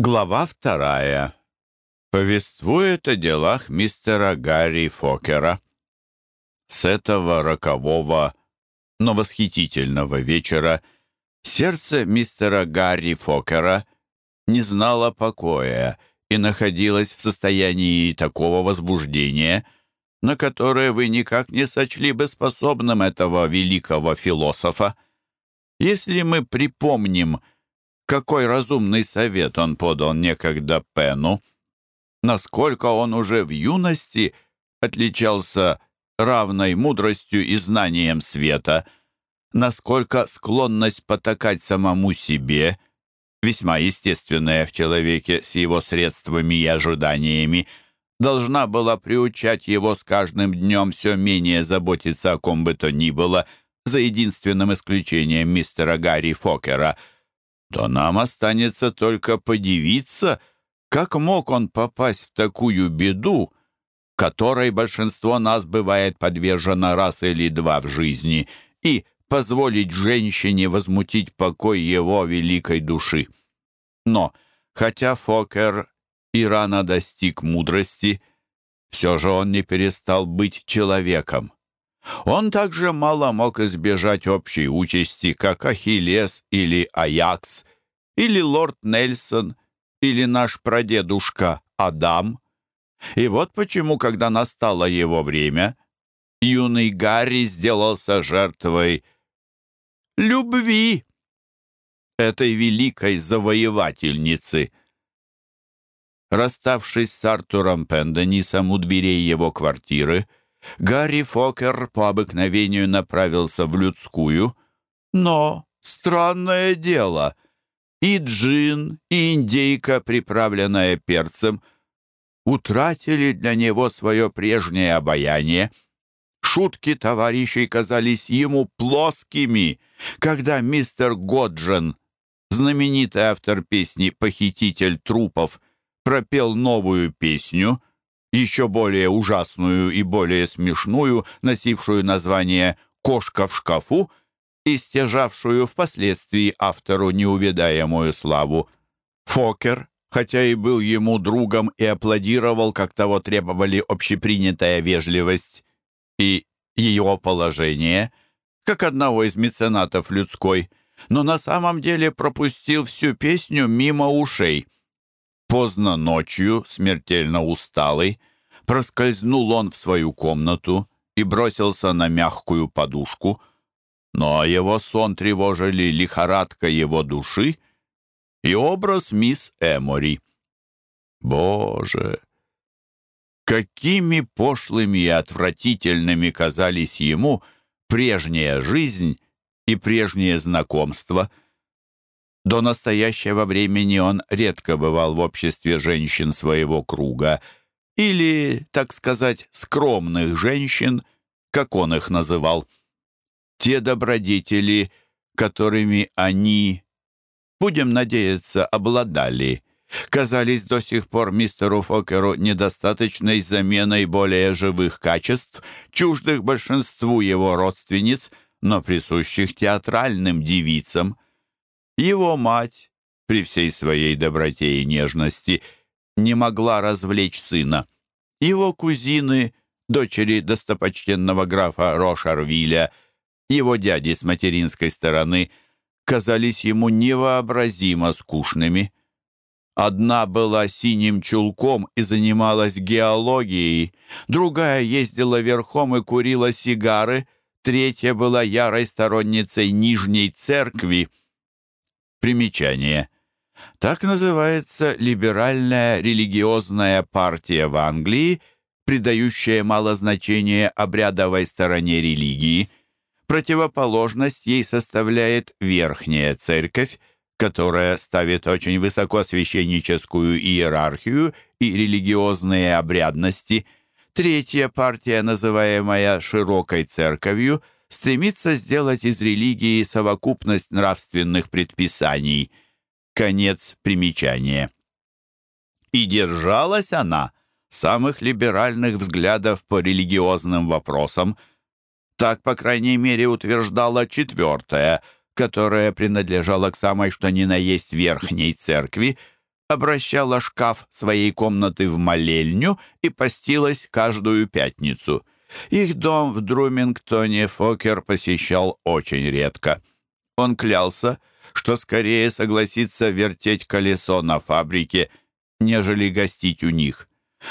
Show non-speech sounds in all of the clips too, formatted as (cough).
Глава вторая. Повествует о делах мистера Гарри Фокера. С этого рокового, но восхитительного вечера сердце мистера Гарри Фокера не знало покоя и находилось в состоянии такого возбуждения, на которое вы никак не сочли бы способным этого великого философа. Если мы припомним, какой разумный совет он подал некогда Пену, насколько он уже в юности отличался равной мудростью и знанием света, насколько склонность потакать самому себе, весьма естественная в человеке с его средствами и ожиданиями, должна была приучать его с каждым днем все менее заботиться о ком бы то ни было, за единственным исключением мистера Гарри Фокера — то нам останется только подивиться, как мог он попасть в такую беду, которой большинство нас бывает подвержено раз или два в жизни, и позволить женщине возмутить покой его великой души. Но, хотя Фокер и рано достиг мудрости, все же он не перестал быть человеком. Он также мало мог избежать общей участи, как Ахиллес или Аякс, или лорд Нельсон, или наш прадедушка Адам. И вот почему, когда настало его время, юный Гарри сделался жертвой любви этой великой завоевательницы. Расставшись с Артуром Пенденисом у дверей его квартиры, Гарри Фокер по обыкновению направился в людскую, но, странное дело, и джин, и индейка, приправленная перцем, утратили для него свое прежнее обаяние. Шутки товарищей казались ему плоскими, когда мистер Годжен, знаменитый автор песни «Похититель трупов», пропел новую песню — еще более ужасную и более смешную, носившую название «Кошка в шкафу» и стяжавшую впоследствии автору неувидаемую славу. Фокер, хотя и был ему другом и аплодировал, как того требовали общепринятая вежливость и ее положение, как одного из меценатов людской, но на самом деле пропустил всю песню мимо ушей — Поздно ночью, смертельно усталый, проскользнул он в свою комнату и бросился на мягкую подушку, но его сон тревожили лихорадка его души и образ мисс Эмори. Боже! Какими пошлыми и отвратительными казались ему прежняя жизнь и прежнее знакомство — до настоящего времени он редко бывал в обществе женщин своего круга или, так сказать, скромных женщин, как он их называл. Те добродетели, которыми они, будем надеяться, обладали, казались до сих пор мистеру Фокеру недостаточной заменой более живых качеств, чуждых большинству его родственниц, но присущих театральным девицам – его мать, при всей своей доброте и нежности, не могла развлечь сына. Его кузины, дочери достопочтенного графа Рошарвиля, его дяди с материнской стороны, казались ему невообразимо скучными. Одна была синим чулком и занималась геологией, другая ездила верхом и курила сигары, третья была ярой сторонницей Нижней Церкви — Примечание. Так называется либеральная религиозная партия в Англии, придающая мало значения обрядовой стороне религии. Противоположность ей составляет верхняя церковь, которая ставит очень высоко священническую иерархию и религиозные обрядности. Третья партия, называемая «широкой церковью», стремится сделать из религии совокупность нравственных предписаний. Конец примечания. И держалась она самых либеральных взглядов по религиозным вопросам. Так, по крайней мере, утверждала четвертая, которая принадлежала к самой что ни на есть верхней церкви, обращала шкаф своей комнаты в молельню и постилась каждую пятницу. Их дом в Друмингтоне Фокер посещал очень редко. Он клялся, что скорее согласится вертеть колесо на фабрике, нежели гостить у них.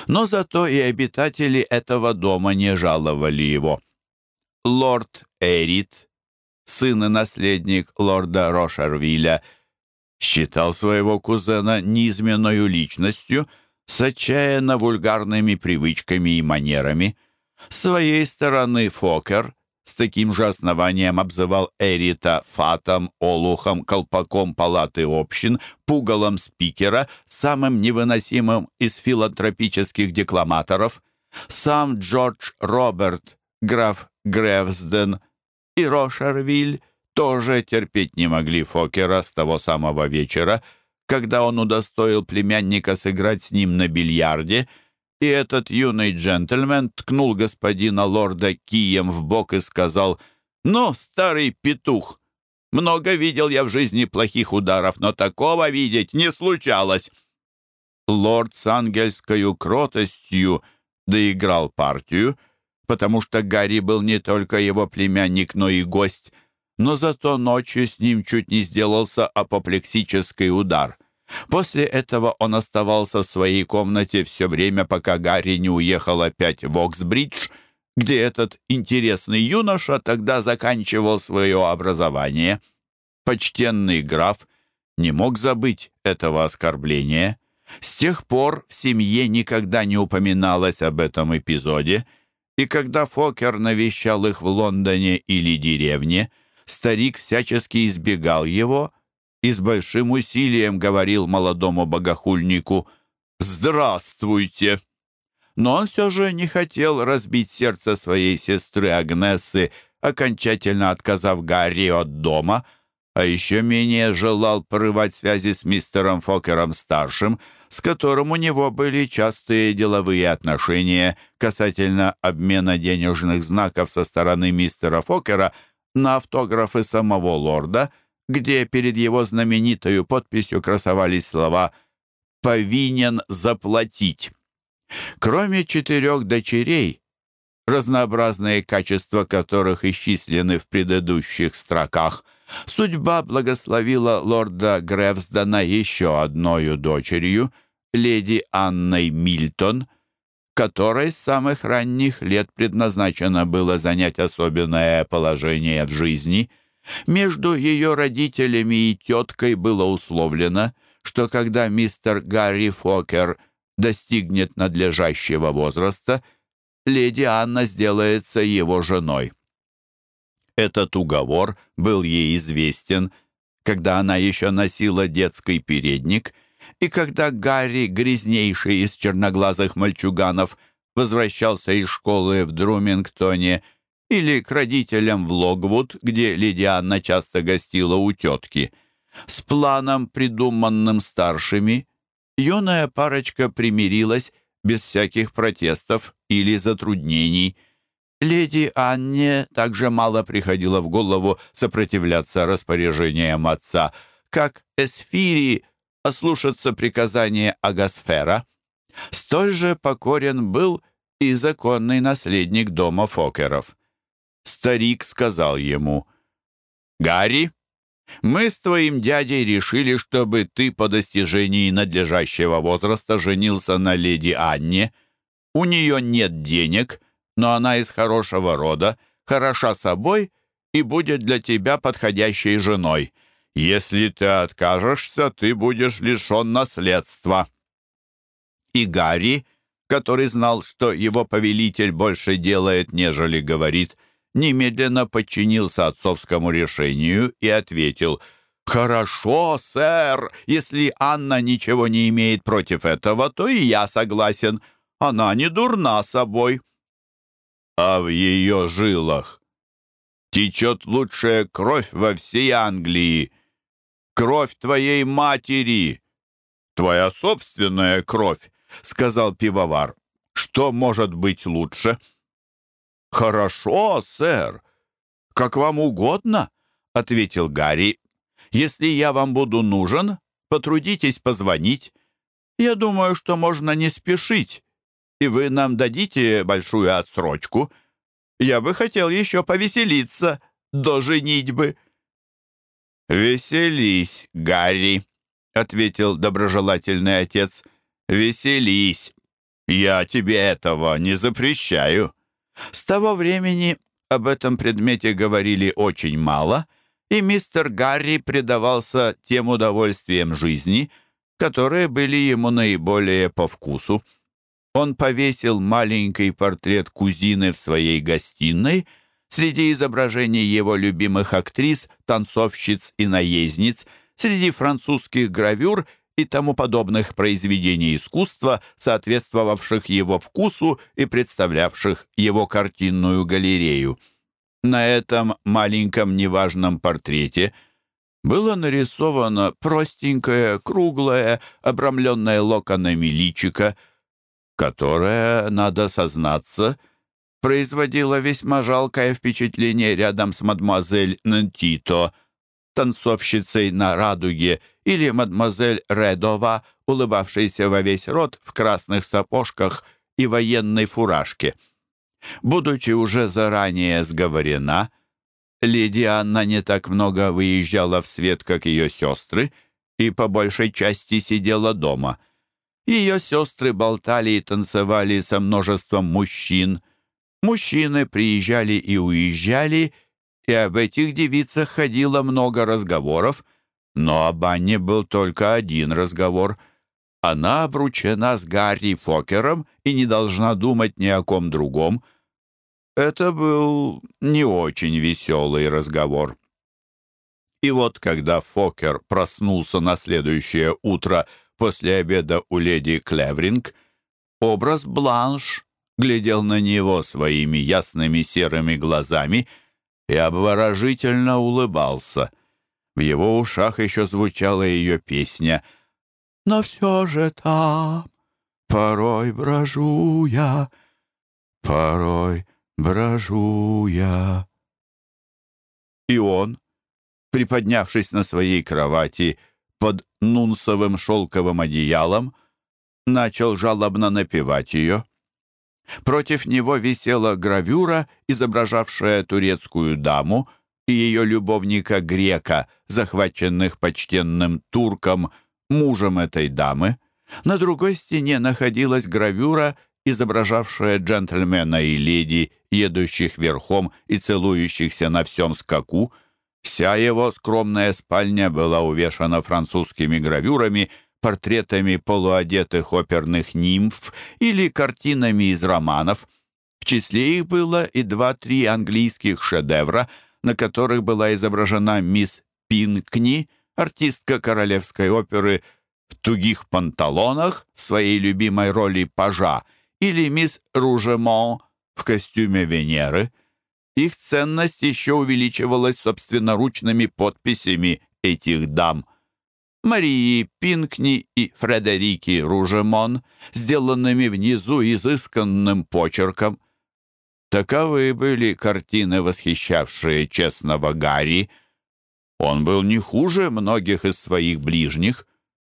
Но зато и обитатели этого дома не жаловали его. Лорд Эрит, сын и наследник лорда Рошервилля, считал своего кузена низменною личностью с отчаянно вульгарными привычками и манерами. С своей стороны Фокер с таким же основанием обзывал Эрита фатом, олухом, колпаком палаты общин, пугалом спикера, самым невыносимым из филантропических декламаторов. Сам Джордж Роберт, граф Гревсден и Рошервиль тоже терпеть не могли Фокера с того самого вечера, когда он удостоил племянника сыграть с ним на бильярде, и этот юный джентльмен ткнул господина лорда кием в бок и сказал «Ну, старый петух, много видел я в жизни плохих ударов, но такого видеть не случалось». Лорд с ангельскою кротостью доиграл партию, потому что Гарри был не только его племянник, но и гость, но зато ночью с ним чуть не сделался апоплексический удар. После этого он оставался в своей комнате все время, пока Гарри не уехал опять в Оксбридж, где этот интересный юноша тогда заканчивал свое образование. Почтенный граф не мог забыть этого оскорбления. С тех пор в семье никогда не упоминалось об этом эпизоде, и когда Фокер навещал их в Лондоне или деревне, старик всячески избегал его и с большим усилием говорил молодому богохульнику «Здравствуйте!». Но он все же не хотел разбить сердце своей сестры Агнессы, окончательно отказав Гарри от дома, а еще менее желал порывать связи с мистером Фокером-старшим, с которым у него были частые деловые отношения касательно обмена денежных знаков со стороны мистера Фокера на автографы самого лорда, где перед его знаменитой подписью красовались слова «повинен заплатить». Кроме четырех дочерей, разнообразные качества которых исчислены в предыдущих строках, судьба благословила лорда Гревсдена еще одною дочерью, леди Анной Мильтон, которой с самых ранних лет предназначено было занять особенное положение в жизни. Между ее родителями и теткой было условлено, что когда мистер Гарри Фокер достигнет надлежащего возраста, леди Анна сделается его женой. Этот уговор был ей известен, когда она еще носила детский передник — и когда Гарри, грязнейший из черноглазых мальчуганов, возвращался из школы в Друмингтоне или к родителям в Логвуд, где Леди Анна часто гостила у тетки, с планом, придуманным старшими, юная парочка примирилась без всяких протестов или затруднений. Леди Анне также мало приходило в голову сопротивляться распоряжениям отца, как Эсфири ослушаться приказания Агасфера. Столь же покорен был и законный наследник дома Фокеров. Старик сказал ему, «Гарри, мы с твоим дядей решили, чтобы ты по достижении надлежащего возраста женился на леди Анне. У нее нет денег, но она из хорошего рода, хороша собой и будет для тебя подходящей женой. Если ты откажешься, ты будешь лишен наследства». И Гарри, который знал, что его повелитель больше делает, нежели говорит, немедленно подчинился отцовскому решению и ответил «Хорошо, сэр, если Анна ничего не имеет против этого, то и я согласен. Она не дурна собой». «А в ее жилах течет лучшая кровь во всей Англии», кровь твоей матери!» «Твоя собственная кровь», — сказал пивовар. «Что может быть лучше?» «Хорошо, сэр. Как вам угодно», — ответил Гарри. «Если я вам буду нужен, потрудитесь позвонить. Я думаю, что можно не спешить, и вы нам дадите большую отсрочку. Я бы хотел еще повеселиться до женитьбы». «Веселись, Гарри», — ответил доброжелательный отец. «Веселись. Я тебе этого не запрещаю». С того времени об этом предмете говорили очень мало, и мистер Гарри предавался тем удовольствиям жизни, которые были ему наиболее по вкусу. Он повесил маленький портрет кузины в своей гостиной среди изображений его любимых актрис, танцовщиц и наездниц, среди французских гравюр и тому подобных произведений искусства, соответствовавших его вкусу и представлявших его картинную галерею. На этом маленьком неважном портрете было нарисовано простенькое, круглое, обрамленное локонами личико, которое, надо сознаться, производило весьма жалкое впечатление рядом с мадемуазель Нантито — танцовщицей на радуге, или мадемуазель Редова, улыбавшейся во весь рот в красных сапожках и военной фуражке. Будучи уже заранее сговорена, леди Анна не так много выезжала в свет, как ее сестры, и по большей части сидела дома. Ее сестры болтали и танцевали со множеством мужчин. Мужчины приезжали и уезжали, и об этих девицах ходило много разговоров, но об Анне был только один разговор. Она обручена с Гарри Фокером и не должна думать ни о ком другом. Это был не очень веселый разговор. И вот, когда Фокер проснулся на следующее утро после обеда у леди Клевринг, образ Бланш глядел на него своими ясными серыми глазами — и обворожительно улыбался. В его ушах еще звучала ее песня «Но все же там порой брожу я, порой брожу я». И он, приподнявшись на своей кровати под нунсовым шелковым одеялом, начал жалобно напевать ее. Против него висела гравюра, изображавшая турецкую даму и ее любовника-грека, захваченных почтенным турком, мужем этой дамы. На другой стене находилась гравюра, изображавшая джентльмена и леди, едущих верхом и целующихся на всем скаку. Вся его скромная спальня была увешана французскими гравюрами — портретами полуодетых оперных нимф или картинами из романов. В числе их было и два-три английских шедевра, на которых была изображена мисс Пинкни, артистка королевской оперы в тугих панталонах в своей любимой роли пажа, или мисс Ружемон в костюме Венеры. Их ценность еще увеличивалась собственноручными подписями этих дам – Марии Пинкни и Фредерики Ружемон, сделанными внизу изысканным почерком. Таковы были картины, восхищавшие честного Гарри. Он был не хуже многих из своих ближних.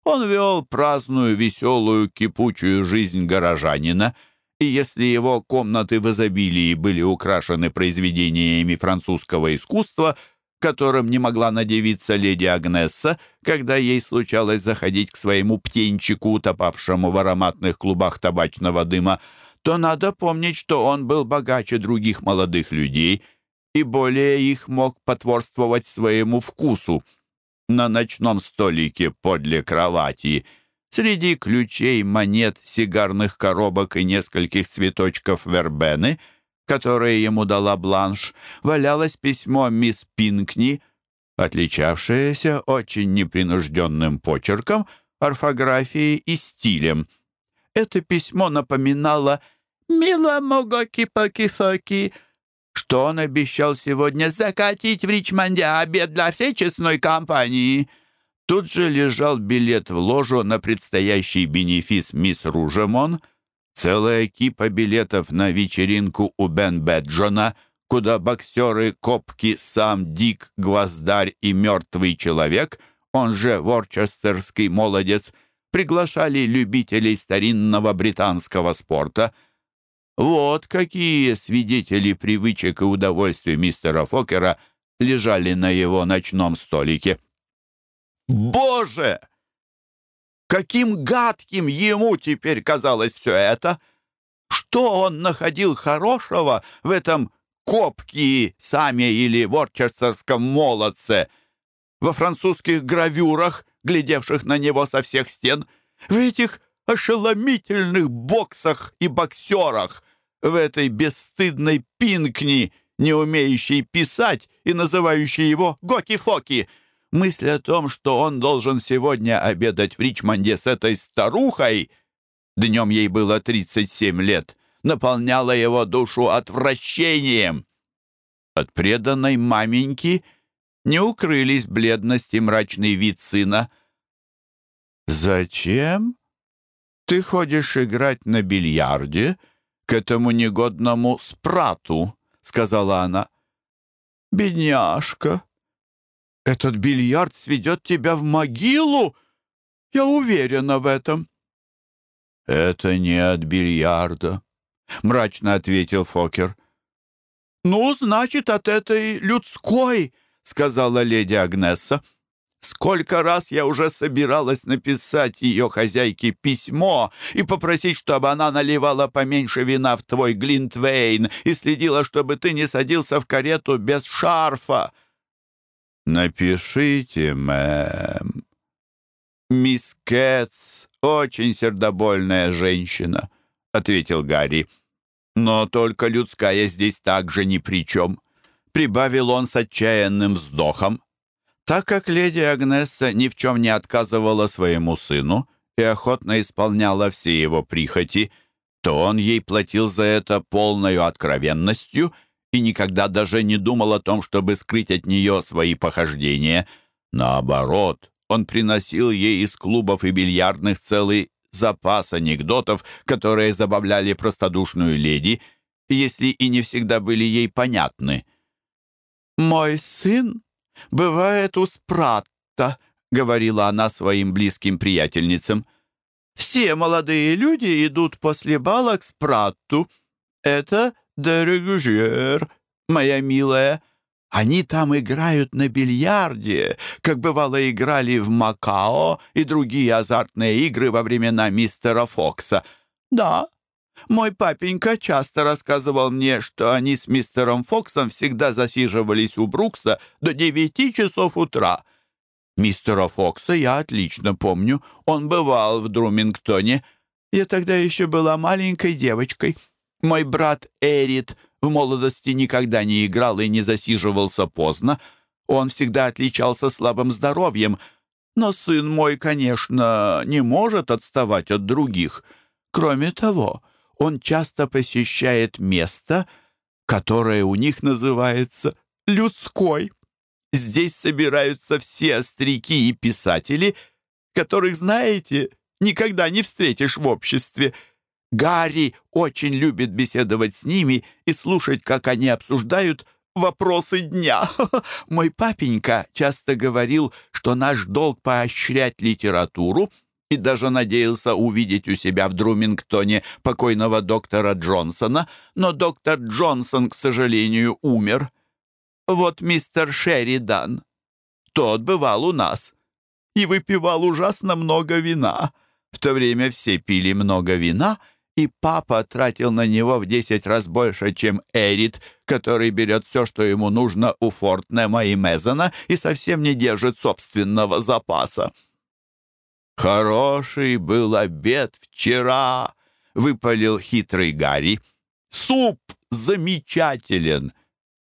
Он вел праздную, веселую, кипучую жизнь горожанина, и если его комнаты в изобилии были украшены произведениями французского искусства — которым не могла надевиться леди Агнесса, когда ей случалось заходить к своему птенчику, утопавшему в ароматных клубах табачного дыма, то надо помнить, что он был богаче других молодых людей и более их мог потворствовать своему вкусу. На ночном столике подле кровати среди ключей, монет, сигарных коробок и нескольких цветочков вербены — которое ему дала Бланш, валялось письмо мисс Пинкни, отличавшееся очень непринужденным почерком, орфографией и стилем. Это письмо напоминало «Милому Гоки-Поки-Фоки», что он обещал сегодня закатить в Ричмонде обед для всей честной компании. Тут же лежал билет в ложу на предстоящий бенефис мисс Ружемон — Целая кипа билетов на вечеринку у Бен Беджона, куда боксеры Копки, сам Дик, Гвоздарь и Мертвый Человек, он же Ворчестерский молодец, приглашали любителей старинного британского спорта. Вот какие свидетели привычек и удовольствий мистера Фокера лежали на его ночном столике. «Боже! Каким гадким ему теперь казалось все это! Что он находил хорошего в этом копки сами или ворчестерском молодце, во французских гравюрах, глядевших на него со всех стен, в этих ошеломительных боксах и боксерах, в этой бесстыдной пинкни, не умеющей писать и называющей его Гоки-Фоки. Мысль о том, что он должен сегодня обедать в Ричмонде с этой старухой, днем ей было 37 лет, наполняла его душу отвращением. От преданной маменьки не укрылись бледность и мрачный вид сына. «Зачем ты ходишь играть на бильярде к этому негодному спрату?» — сказала она. «Бедняжка, этот бильярд сведет тебя в могилу. Я уверена в этом». «Это не от бильярда», — мрачно ответил Фокер. «Ну, значит, от этой людской», — сказала леди Агнесса. «Сколько раз я уже собиралась написать ее хозяйке письмо и попросить, чтобы она наливала поменьше вина в твой глинтвейн и следила, чтобы ты не садился в карету без шарфа». «Напишите, мэм». «Мисс Кэтс очень сердобольная женщина», — ответил Гарри. «Но только людская здесь также ни при чем», — прибавил он с отчаянным вздохом. Так как леди Агнесса ни в чем не отказывала своему сыну и охотно исполняла все его прихоти, то он ей платил за это полною откровенностью и никогда даже не думал о том, чтобы скрыть от нее свои похождения. Наоборот, он приносил ей из клубов и бильярдных целый запас анекдотов, которые забавляли простодушную леди, если и не всегда были ей понятны. «Мой сын бывает у Спратта», — говорила она своим близким приятельницам. «Все молодые люди идут после бала к Спратту. Это дерегужер, моя милая». Они там играют на бильярде, как бывало играли в Макао и другие азартные игры во времена мистера Фокса. Да, мой папенька часто рассказывал мне, что они с мистером Фоксом всегда засиживались у Брукса до девяти часов утра. Мистера Фокса я отлично помню. Он бывал в Друмингтоне. Я тогда еще была маленькой девочкой. Мой брат Эрит в молодости никогда не играл и не засиживался поздно. Он всегда отличался слабым здоровьем. Но сын мой, конечно, не может отставать от других. Кроме того, он часто посещает место, которое у них называется «людской». Здесь собираются все остряки и писатели, которых, знаете, никогда не встретишь в обществе — Гарри очень любит беседовать с ними и слушать, как они обсуждают вопросы дня. (laughs) Мой папенька часто говорил, что наш долг поощрять литературу и даже надеялся увидеть у себя в Друмингтоне покойного доктора Джонсона, но доктор Джонсон, к сожалению, умер. Вот мистер Шеридан. Тот бывал у нас и выпивал ужасно много вина. В то время все пили много вина — и папа тратил на него в десять раз больше, чем Эрит, который берет все, что ему нужно у Фортнема и Мезона и совсем не держит собственного запаса. «Хороший был обед вчера», — выпалил хитрый Гарри. «Суп замечателен,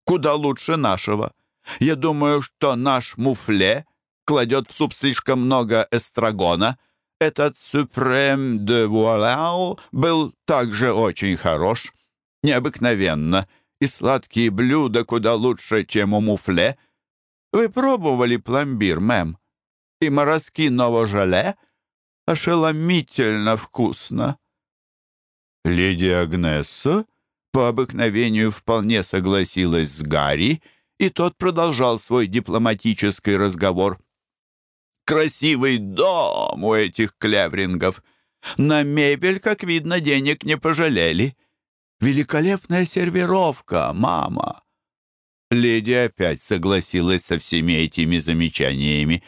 куда лучше нашего. Я думаю, что наш муфле кладет в суп слишком много эстрагона». Этот «Супрем де Вуаляу» был также очень хорош, необыкновенно, и сладкие блюда куда лучше, чем у муфле. Вы пробовали пломбир, мэм? И морозки новожале? Ошеломительно вкусно. Леди Агнесса по обыкновению вполне согласилась с Гарри, и тот продолжал свой дипломатический разговор. Красивый дом у этих клеврингов. На мебель, как видно, денег не пожалели. Великолепная сервировка, мама!» Леди опять согласилась со всеми этими замечаниями.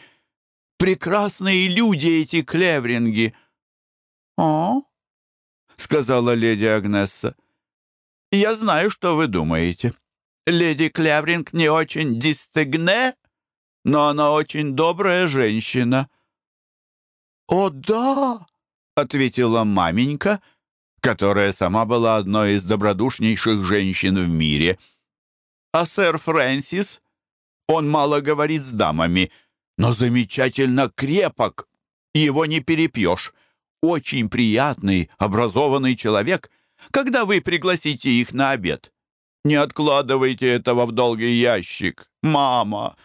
«Прекрасные люди эти клевринги!» «О?» — сказала леди Агнесса. «Я знаю, что вы думаете. Леди Клевринг не очень дистегне, но она очень добрая женщина». «О, да!» — ответила маменька, которая сама была одной из добродушнейших женщин в мире. «А сэр Фрэнсис? Он мало говорит с дамами, но замечательно крепок. Его не перепьешь. Очень приятный, образованный человек. Когда вы пригласите их на обед? Не откладывайте этого в долгий ящик, мама!»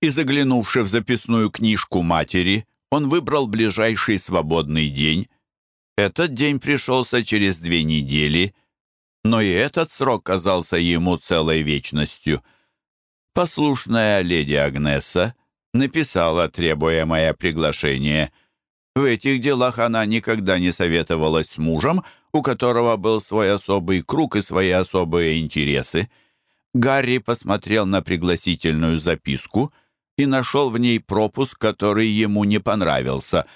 И заглянувши в записную книжку матери, он выбрал ближайший свободный день. Этот день пришелся через две недели, но и этот срок казался ему целой вечностью. Послушная леди Агнеса написала требуемое приглашение. В этих делах она никогда не советовалась с мужем, у которого был свой особый круг и свои особые интересы. Гарри посмотрел на пригласительную записку и нашел в ней пропуск, который ему не понравился.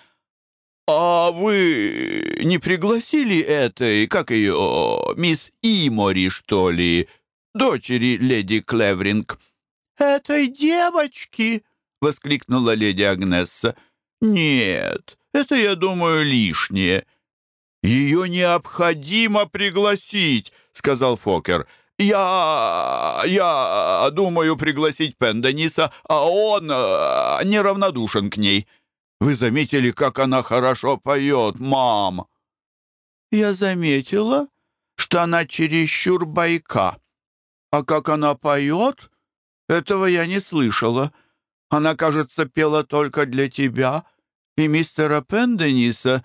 «А вы не пригласили этой, как ее, мисс Имори, что ли, дочери леди Клевринг?» «Этой девочки!» — воскликнула леди Агнесса. «Нет, это, я думаю, лишнее. «Ее необходимо пригласить», — сказал Фокер. «Я... я думаю пригласить Пендениса, а он э, неравнодушен к ней. Вы заметили, как она хорошо поет, мам?» «Я заметила, что она чересчур байка. А как она поет, этого я не слышала. Она, кажется, пела только для тебя и мистера Пендениса,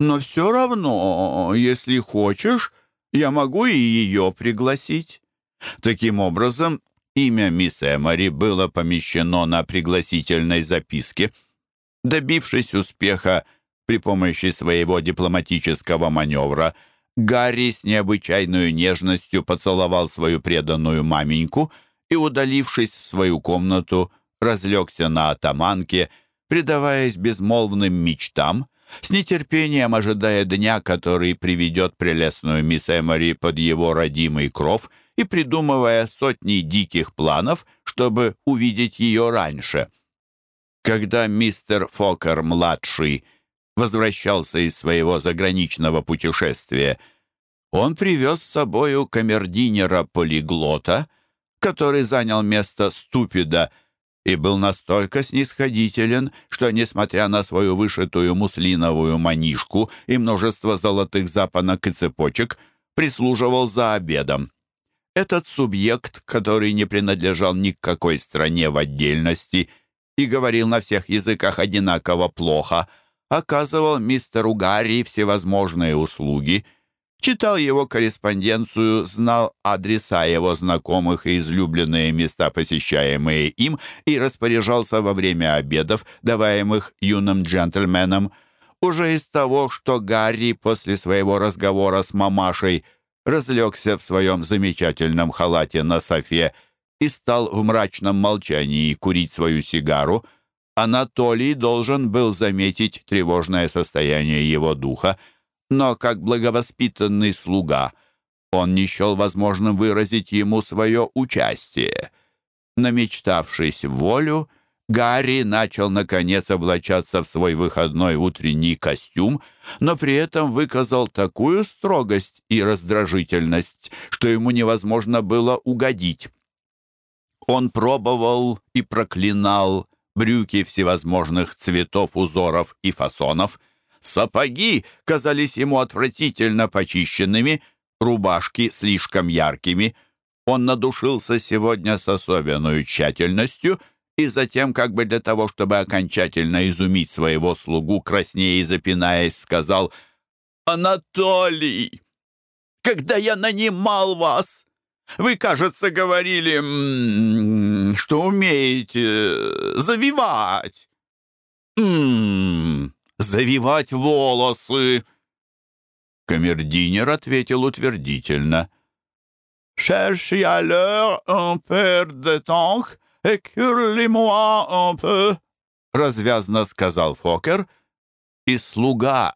но все равно, если хочешь, я могу и ее пригласить». Таким образом, имя мисс Эмори было помещено на пригласительной записке. Добившись успеха при помощи своего дипломатического маневра, Гарри с необычайной нежностью поцеловал свою преданную маменьку и, удалившись в свою комнату, разлегся на атаманке, предаваясь безмолвным мечтам, с нетерпением ожидая дня, который приведет прелестную мисс Эмори под его родимый кров и придумывая сотни диких планов, чтобы увидеть ее раньше. Когда мистер Фокер-младший возвращался из своего заграничного путешествия, он привез с собою камердинера-полиглота, который занял место ступида — и был настолько снисходителен, что, несмотря на свою вышитую муслиновую манишку и множество золотых запонок и цепочек, прислуживал за обедом. Этот субъект, который не принадлежал ни к какой стране в отдельности и говорил на всех языках одинаково плохо, оказывал мистеру Гарри всевозможные услуги — читал его корреспонденцию, знал адреса его знакомых и излюбленные места, посещаемые им, и распоряжался во время обедов, даваемых юным джентльменам. Уже из того, что Гарри после своего разговора с мамашей разлегся в своем замечательном халате на софе и стал в мрачном молчании курить свою сигару, Анатолий должен был заметить тревожное состояние его духа — но как благовоспитанный слуга он не счел возможным выразить ему свое участие. Намечтавшись в волю, Гарри начал, наконец, облачаться в свой выходной утренний костюм, но при этом выказал такую строгость и раздражительность, что ему невозможно было угодить. Он пробовал и проклинал брюки всевозможных цветов, узоров и фасонов — Сапоги казались ему отвратительно почищенными, рубашки слишком яркими. Он надушился сегодня с особенной тщательностью и затем, как бы для того, чтобы окончательно изумить своего слугу, краснее и запинаясь, сказал «Анатолий, когда я нанимал вас, вы, кажется, говорили, что умеете завивать. «М-м, завивать волосы!» Камердинер ответил утвердительно. «Cherche alors un peu de temps et curle-moi un peu», развязно сказал Фокер, и слуга,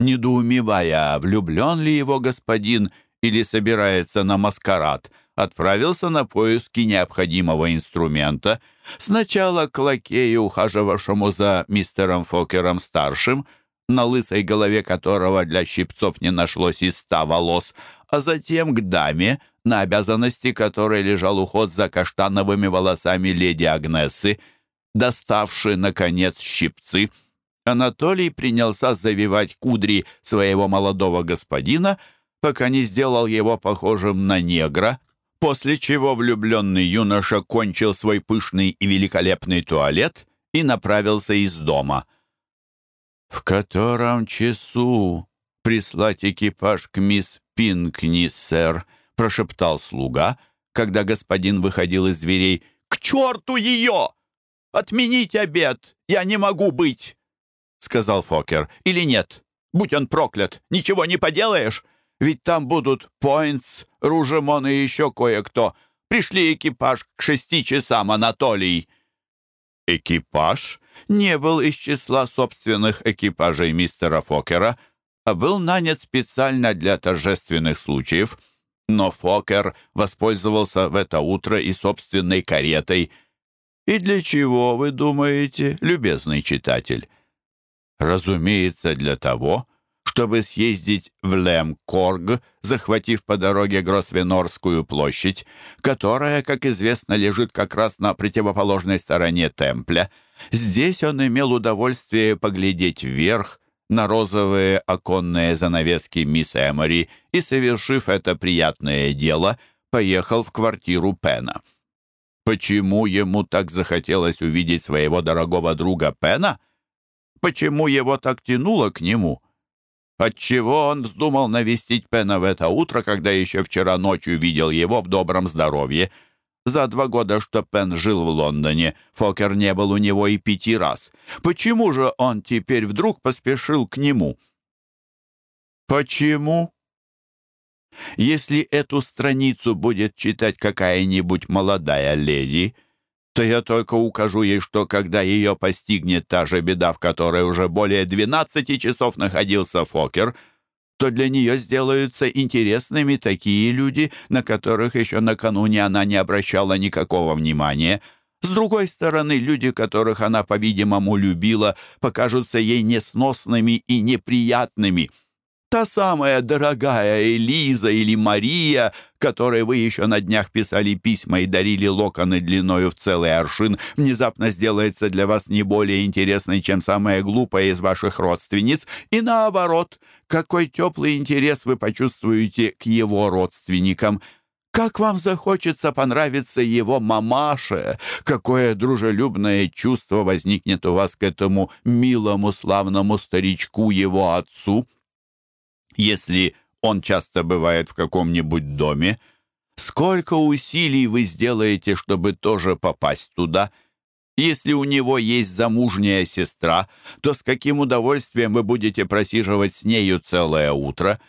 недоумевая, влюблен ли его господин или собирается на маскарад, отправился на поиски необходимого инструмента, сначала к лакею, ухаживавшему за мистером Фокером-старшим, на лысой голове которого для щипцов не нашлось и ста волос, а затем к даме, на обязанности которой лежал уход за каштановыми волосами леди Агнессы. Доставши, наконец, щипцы, Анатолий принялся завивать кудри своего молодого господина, пока не сделал его похожим на негра, после чего влюбленный юноша кончил свой пышный и великолепный туалет и направился из дома — «В котором часу прислать экипаж к мисс Пинкни, сэр?» — прошептал слуга, когда господин выходил из дверей. «К черту ее! Отменить обед! Я не могу быть!» — сказал Фокер. «Или нет? Будь он проклят! Ничего не поделаешь! Ведь там будут Пойнтс, Ружемон и еще кое-кто. Пришли экипаж к шести часам, Анатолий!» Экипаж не был из числа собственных экипажей мистера Фокера, а был нанят специально для торжественных случаев. Но Фокер воспользовался в это утро и собственной каретой. И для чего, вы думаете, любезный читатель? Разумеется, для того, чтобы съездить в Лемкорг, захватив по дороге Гросвенорскую площадь, которая, как известно, лежит как раз на противоположной стороне Темпля. Здесь он имел удовольствие поглядеть вверх, на розовые оконные занавески мисс Эмори и, совершив это приятное дело, поехал в квартиру Пена. Почему ему так захотелось увидеть своего дорогого друга Пена? Почему его так тянуло к нему? Отчего он вздумал навестить Пена в это утро, когда еще вчера ночью видел его в добром здоровье? За два года, что Пен жил в Лондоне, Фокер не был у него и пяти раз. Почему же он теперь вдруг поспешил к нему? Почему? Если эту страницу будет читать какая-нибудь молодая леди, то я только укажу ей, что когда ее постигнет та же беда, в которой уже более 12 часов находился Фокер, то для нее сделаются интересными такие люди, на которых еще накануне она не обращала никакого внимания. С другой стороны, люди, которых она, по-видимому, любила, покажутся ей несносными и неприятными — Та самая дорогая Элиза или Мария, которой вы еще на днях писали письма и дарили локоны длиною в целый аршин, внезапно сделается для вас не более интересной, чем самая глупая из ваших родственниц. И наоборот, какой теплый интерес вы почувствуете к его родственникам – как вам захочется понравиться его мамаше? Какое дружелюбное чувство возникнет у вас к этому милому славному старичку, его отцу? Если он часто бывает в каком-нибудь доме, сколько усилий вы сделаете, чтобы тоже попасть туда? Если у него есть замужняя сестра, то с каким удовольствием вы будете просиживать с нею целое утро?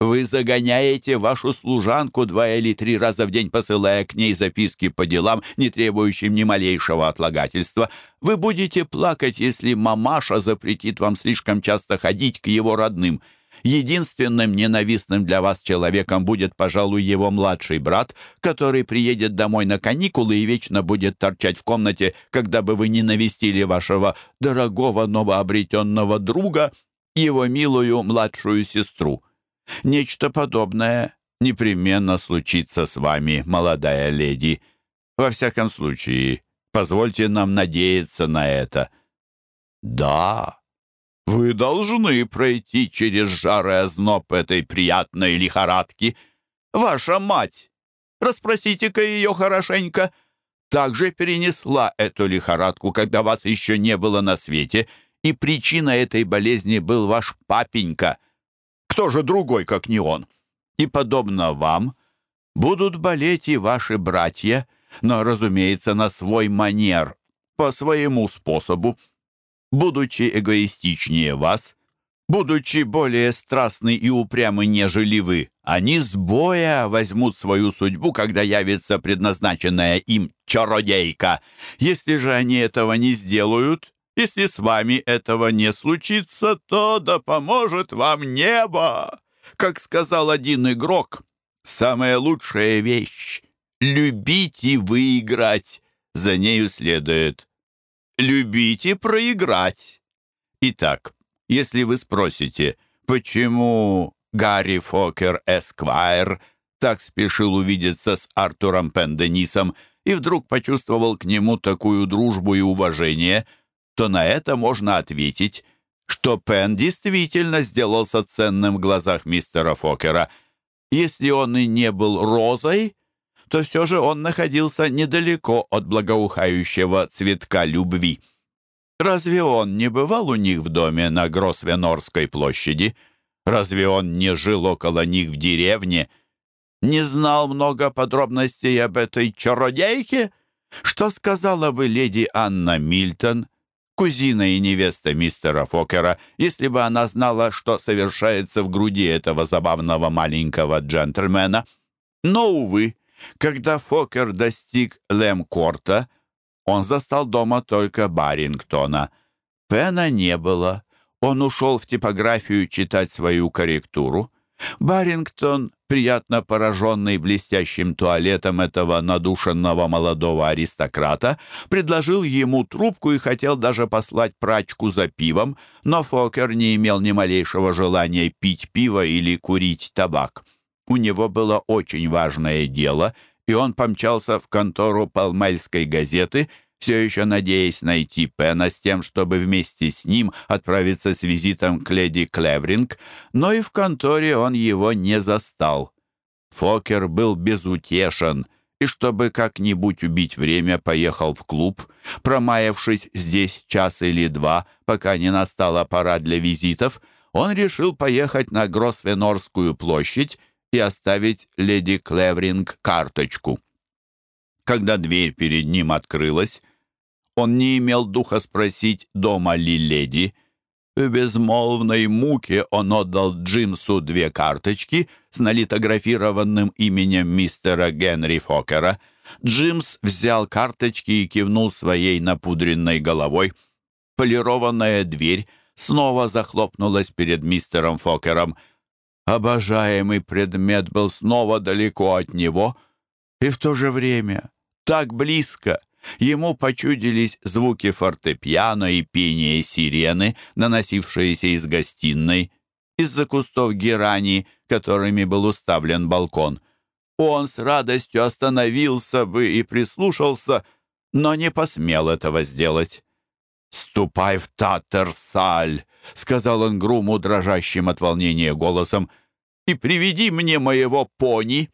Вы загоняете вашу служанку два или три раза в день, посылая к ней записки по делам, не требующим ни малейшего отлагательства. Вы будете плакать, если мамаша запретит вам слишком часто ходить к его родным – Единственным ненавистным для вас человеком будет, пожалуй, его младший брат, который приедет домой на каникулы и вечно будет торчать в комнате, когда бы вы не навестили вашего дорогого новообретенного друга, его милую младшую сестру. Нечто подобное непременно случится с вами, молодая леди. Во всяком случае, позвольте нам надеяться на это». «Да», вы должны пройти через жар и озноб этой приятной лихорадки. Ваша мать, расспросите-ка ее хорошенько, также перенесла эту лихорадку, когда вас еще не было на свете, и причина этой болезни был ваш папенька. Кто же другой, как не он? И, подобно вам, будут болеть и ваши братья, но, разумеется, на свой манер, по своему способу. Будучи эгоистичнее вас, будучи более страстны и упрямы, нежели вы, они с боя возьмут свою судьбу, когда явится предназначенная им чародейка. Если же они этого не сделают, если с вами этого не случится, то да поможет вам небо. Как сказал один игрок, самая лучшая вещь — любить и выиграть. За нею следует любить и проиграть. Итак, если вы спросите, почему Гарри Фокер Эсквайр так спешил увидеться с Артуром Пенденисом и вдруг почувствовал к нему такую дружбу и уважение — то на это можно ответить, что Пен действительно сделался ценным в глазах мистера Фокера. Если он и не был розой, то все же он находился недалеко от благоухающего цветка любви. Разве он не бывал у них в доме на Гросвенорской площади? Разве он не жил около них в деревне? Не знал много подробностей об этой чародейке? Что сказала бы леди Анна Мильтон, кузина и невеста мистера Фокера, если бы она знала, что совершается в груди этого забавного маленького джентльмена. Но, увы, когда Фокер достиг Лемкорта, он застал дома только Барингтона. Пена не было. Он ушел в типографию читать свою корректуру. Барингтон приятно пораженный блестящим туалетом этого надушенного молодого аристократа, предложил ему трубку и хотел даже послать прачку за пивом, но Фокер не имел ни малейшего желания пить пиво или курить табак. У него было очень важное дело, и он помчался в контору Палмельской газеты, все еще надеясь найти Пена с тем, чтобы вместе с ним отправиться с визитом к леди Клевринг, но и в конторе он его не застал. Фокер был безутешен и, чтобы как-нибудь убить время, поехал в клуб, промаявшись здесь час или два, пока не настала пора для визитов, он решил поехать на Гросвенорскую площадь и оставить леди Клевринг карточку. Когда дверь перед ним открылась, он не имел духа спросить, дома ли леди. В безмолвной муке он отдал Джимсу две карточки с налитографированным именем мистера Генри Фокера. Джимс взял карточки и кивнул своей напудренной головой. Полированная дверь снова захлопнулась перед мистером Фокером. Обожаемый предмет был снова далеко от него и в то же время так близко — Ему почудились звуки фортепиано и пение сирены, наносившиеся из гостиной, из-за кустов герани, которыми был уставлен балкон. Он с радостью остановился бы и прислушался, но не посмел этого сделать. «Ступай в Татарсаль», — сказал он Груму дрожащим от волнения голосом, «и приведи мне моего пони».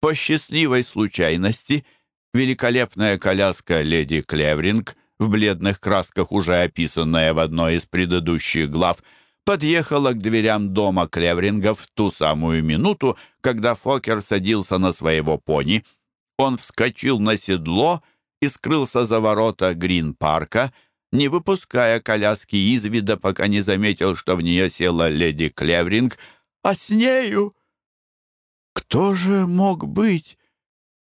По счастливой случайности — Великолепная коляска леди Клевринг, в бледных красках уже описанная в одной из предыдущих глав, подъехала к дверям дома Клеврингов в ту самую минуту, когда Фокер садился на своего пони. Он вскочил на седло и скрылся за ворота Грин-парка, не выпуская коляски из вида, пока не заметил, что в нее села леди Клевринг, а с нею... Кто же мог быть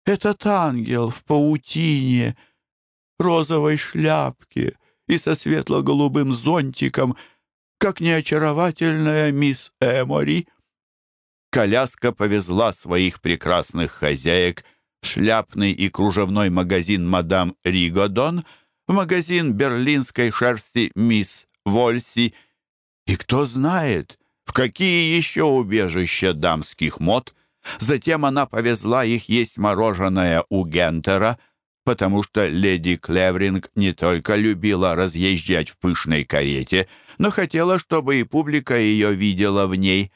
этот ангел в паутине, розовой шляпке и со светло-голубым зонтиком, как неочаровательная мисс Эмори. Коляска повезла своих прекрасных хозяек в шляпный и кружевной магазин мадам Ригодон, в магазин берлинской шерсти мисс Вольси, и кто знает, в какие еще убежища дамских мод — Затем она повезла их есть мороженое у Гентера, потому что леди Клевринг не только любила разъезжать в пышной карете, но хотела, чтобы и публика ее видела в ней.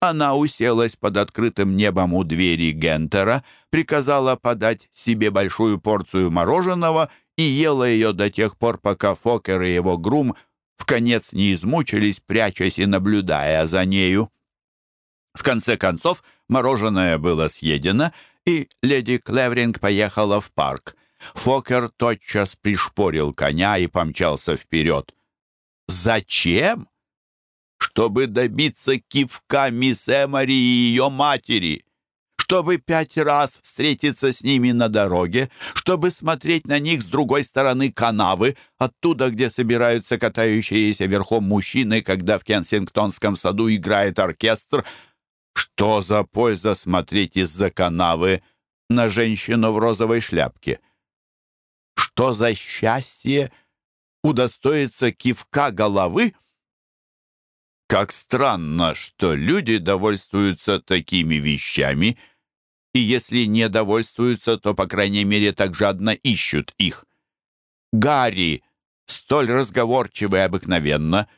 Она уселась под открытым небом у двери Гентера, приказала подать себе большую порцию мороженого и ела ее до тех пор, пока Фокер и его грум в конец не измучились, прячась и наблюдая за нею. В конце концов, мороженое было съедено, и леди Клевринг поехала в парк. Фокер тотчас пришпорил коня и помчался вперед. Зачем? Чтобы добиться кивка мисс Эмори и ее матери чтобы пять раз встретиться с ними на дороге, чтобы смотреть на них с другой стороны канавы, оттуда, где собираются катающиеся верхом мужчины, когда в Кенсингтонском саду играет оркестр. Что за польза смотреть из-за канавы на женщину в розовой шляпке? Что за счастье удостоиться кивка головы? Как странно, что люди довольствуются такими вещами — и если не довольствуются, то, по крайней мере, так жадно ищут их. Гарри, столь разговорчивый обыкновенно,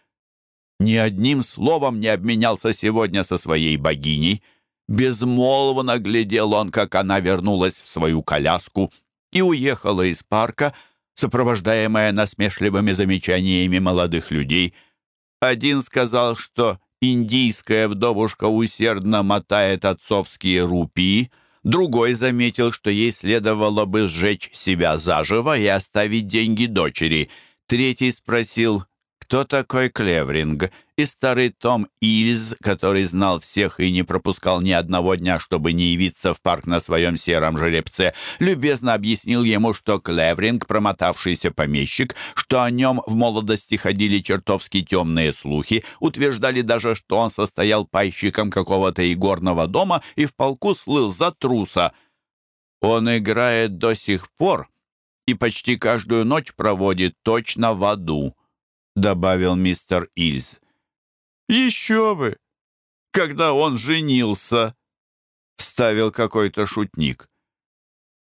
ни одним словом не обменялся сегодня со своей богиней. Безмолвно глядел он, как она вернулась в свою коляску и уехала из парка, сопровождаемая насмешливыми замечаниями молодых людей. Один сказал, что индийская вдовушка усердно мотает отцовские рупии — Другой заметил, что ей следовало бы сжечь себя заживо и оставить деньги дочери. Третий спросил, кто такой Клевринг, и старый Том Ильз, который знал всех и не пропускал ни одного дня, чтобы не явиться в парк на своем сером жеребце, любезно объяснил ему, что Клевринг — промотавшийся помещик, что о нем в молодости ходили чертовски темные слухи, утверждали даже, что он состоял пайщиком какого-то игорного дома и в полку слыл за труса. Он играет до сих пор и почти каждую ночь проводит точно в аду. — добавил мистер Ильз. «Еще бы! Когда он женился!» — вставил какой-то шутник.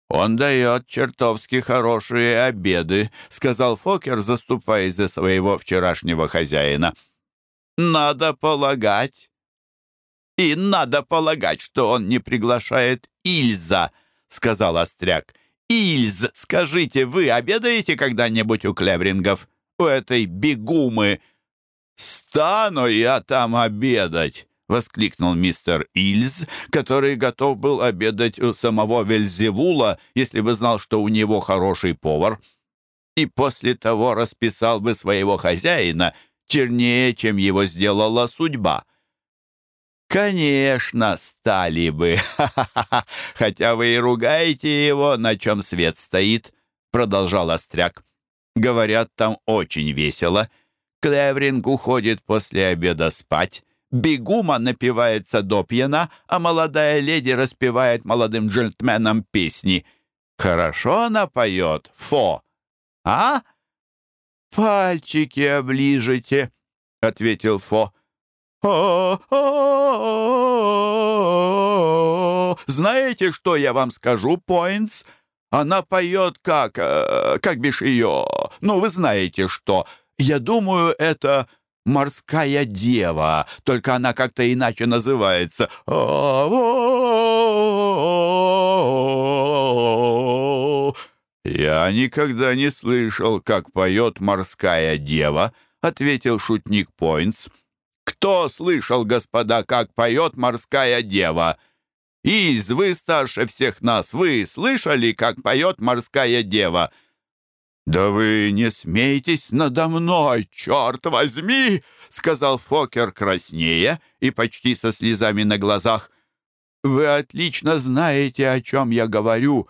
«Он дает чертовски хорошие обеды», — сказал Фокер, заступаясь за своего вчерашнего хозяина. «Надо полагать». «И надо полагать, что он не приглашает Ильза», — сказал Остряк. «Ильз, скажите, вы обедаете когда-нибудь у Клеврингов?» У этой бегумы. «Стану я там обедать!» — воскликнул мистер Ильз, который готов был обедать у самого Вельзевула, если бы знал, что у него хороший повар. И после того расписал бы своего хозяина чернее, чем его сделала судьба. «Конечно, стали бы, (laughs) хотя вы и ругаете его, на чем свет стоит», — продолжал Остряк. Говорят, там очень весело. Клевринг уходит после обеда спать. Бегума напивается до пьяна, а молодая леди распевает молодым джентльменам песни. Хорошо она поет, Фо. А? Пальчики оближите, — ответил Фо. Знаете, что я вам скажу, Пойнтс? Она поет как... Э, как бишь ее... Ну, вы знаете что. Я думаю, это морская дева, только она как-то иначе называется. «Я никогда не слышал, как поет морская дева», — ответил шутник Пойнтс. «Кто слышал, господа, как поет морская дева?» «Из, вы старше всех нас, вы слышали, как поет морская дева?» «Да вы не смейтесь надо мной, черт возьми!» — сказал Фокер краснее и почти со слезами на глазах. «Вы отлично знаете, о чем я говорю.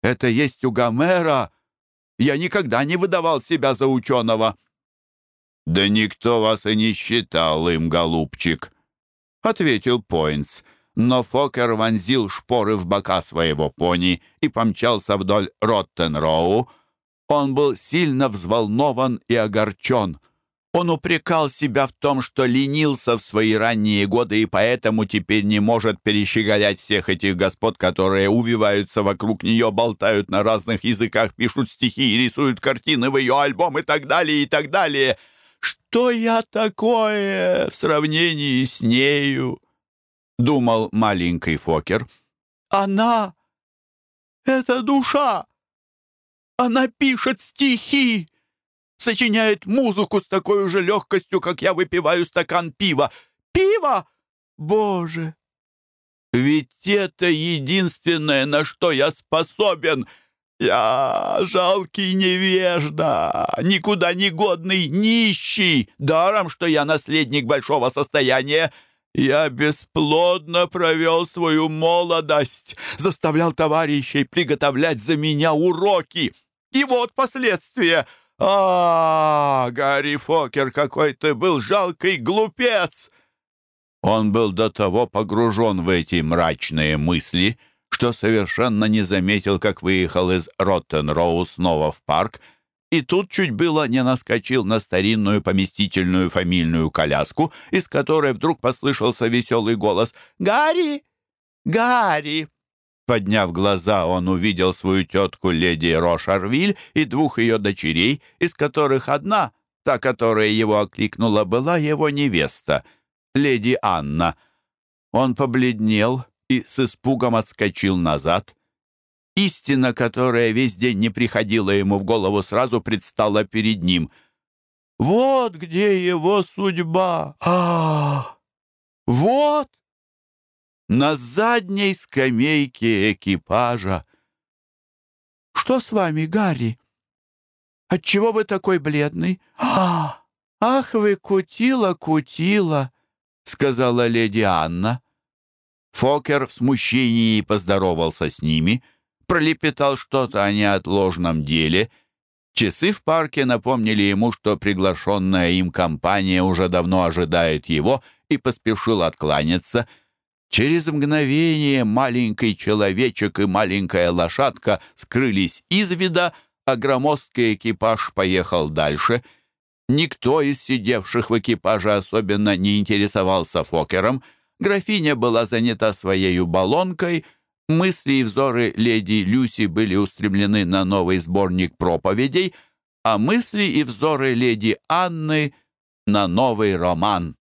Это есть у Гомера. Я никогда не выдавал себя за ученого». «Да никто вас и не считал им, голубчик», — ответил Пойнтс. Но Фокер вонзил шпоры в бока своего пони и помчался вдоль Роттен-Роу, он был сильно взволнован и огорчен. Он упрекал себя в том, что ленился в свои ранние годы и поэтому теперь не может перещеголять всех этих господ, которые увиваются вокруг нее, болтают на разных языках, пишут стихи и рисуют картины в ее альбом и так далее, и так далее. «Что я такое в сравнении с нею?» — думал маленький Фокер. «Она — это душа!» Она пишет стихи, сочиняет музыку с такой же легкостью, как я выпиваю стакан пива. Пиво? Боже! Ведь это единственное, на что я способен. Я жалкий невежда, никуда не годный нищий, даром, что я наследник большого состояния. Я бесплодно провел свою молодость, заставлял товарищей приготовлять за меня уроки. И вот последствия. А, Гарри Фокер, какой ты был жалкий глупец! Он был до того погружен в эти мрачные мысли, что совершенно не заметил, как выехал из Роттен-Роу снова в парк, и тут чуть было не наскочил на старинную поместительную фамильную коляску, из которой вдруг послышался веселый голос «Гарри! Гарри!» Подняв глаза, он увидел свою тетку леди Рошарвиль и двух ее дочерей, из которых одна, та, которая его окликнула, была его невеста, леди Анна. Он побледнел и с испугом отскочил назад. Истина, которая весь день не приходила ему в голову, сразу предстала перед ним. «Вот где его судьба! а Вот!» на задней скамейке экипажа. «Что с вами, Гарри? Отчего вы такой бледный? А, ах вы, кутила, кутила!» — сказала леди Анна. Фокер в смущении поздоровался с ними, пролепетал что-то о неотложном деле. Часы в парке напомнили ему, что приглашенная им компания уже давно ожидает его, и поспешил откланяться — Через мгновение маленький человечек и маленькая лошадка скрылись из вида, а громоздкий экипаж поехал дальше. Никто из сидевших в экипаже особенно не интересовался Фокером. Графиня была занята своей баллонкой. Мысли и взоры леди Люси были устремлены на новый сборник проповедей, а мысли и взоры леди Анны — на новый роман.